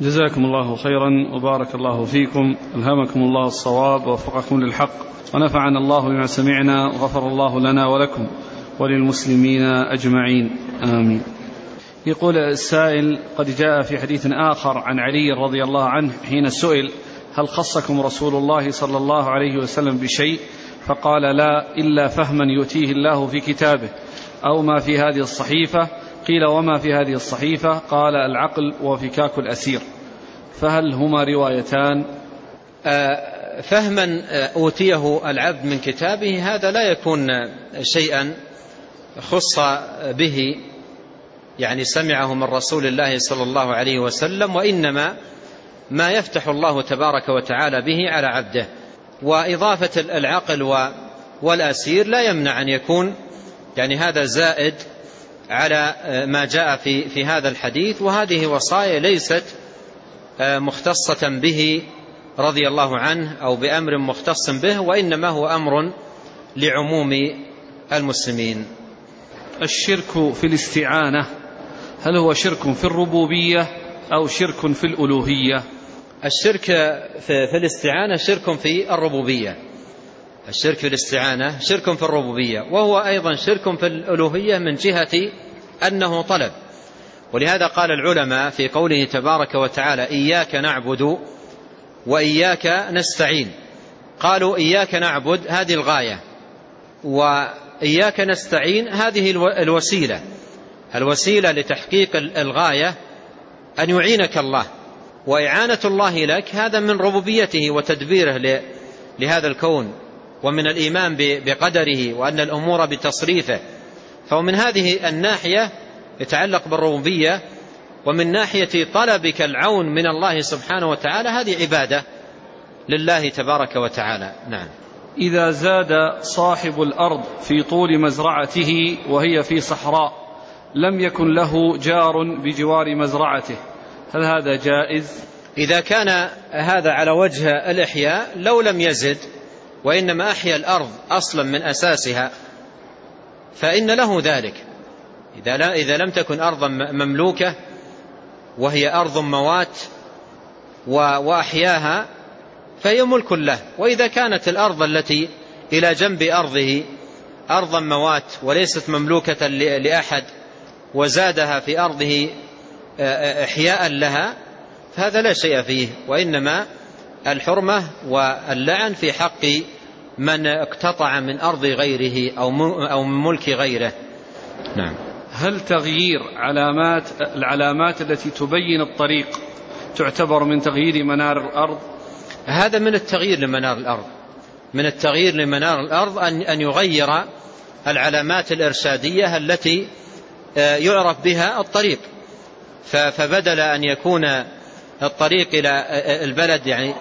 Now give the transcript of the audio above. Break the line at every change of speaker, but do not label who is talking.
جزاكم الله خيرا وبارك الله فيكم. ألهمكم الله الصواب ووفقكم للحق. ونفعنا الله بما سمعنا وغفر الله لنا ولكم وللمسلمين أجمعين. آمين. يقول السائل قد جاء في حديث آخر عن علي رضي الله عنه حين سئل هل خصكم رسول الله صلى الله عليه وسلم بشيء؟ فقال لا إلا فهما يؤتيه الله في كتابه أو ما في هذه الصحيفة قيل وما في هذه الصحيفة؟ قال العقل وفكاك الأسير. فهل هما روايتان؟
آه، فهما أوتيه العبد من كتابه هذا لا يكون شيئا خص به يعني سمعه من رسول الله صلى الله عليه وسلم وإنما ما يفتح الله تبارك وتعالى به على عبده. وإضافة العقل والأسير لا يمنع أن يكون يعني هذا زائد على ما جاء في في هذا الحديث وهذه وصايا ليست مختصة به رضي الله عنه أو بأمر مختص به وإنما هو أمر لعموم المسلمين.
الشرك في الاستعانة هل هو شرك في الربوبية أو شرك في الألوهية؟
الشرك في الاستعانة شرك في الربوبية. الشرك في الاستعانة شرك في الربوبية وهو أيضا شرك في الألوهية من جهة أنه طلب. ولهذا قال العلماء في قوله تبارك وتعالى إياك نعبد وإياك نستعين. قالوا إياك نعبد هذه الغاية وإياك نستعين هذه الوسيلة. الوسيلة لتحقيق الغاية أن يعينك الله. وإعانة الله لك هذا من ربوبيته وتدبيره لهذا الكون ومن الإيمان بقدره وأن الأمور بتصريفه. فهو من هذه الناحية يتعلق بالربوبية ومن ناحية طلبك العون من الله سبحانه وتعالى هذه عبادة لله تبارك وتعالى. نعم.
إذا زاد صاحب الأرض في طول مزرعته وهي في صحراء لم يكن له جار بجوار مزرعته هل هذا جائز؟
إذا كان هذا على وجه الإحياء لو لم يزد وإنما أحيا الأرض أصلا من أساسها فإن له ذلك. إذا, لا إذا لم تكن أرضا مملوكة وهي أرض موات وأحياها فهي ملك له. وإذا كانت الأرض التي إلى جنب أرضه أرضا موات وليست مملوكة لأحد وزادها في أرضه إحياء لها فهذا لا شيء فيه. وإنما الحرمة واللعن في حق من اقتطع من أرض غيره أو من ملك غيره. نعم.
هل تغيير علامات العلامات التي تبين الطريق تعتبر من تغيير منار الأرض؟
هذا من التغيير لمنار الأرض. من التغيير لمنار الأرض أن أن يغير العلامات الإرشادية التي آه، يعرف بها الطريق. فبدل أن يكون الطريق إلى البلد يعني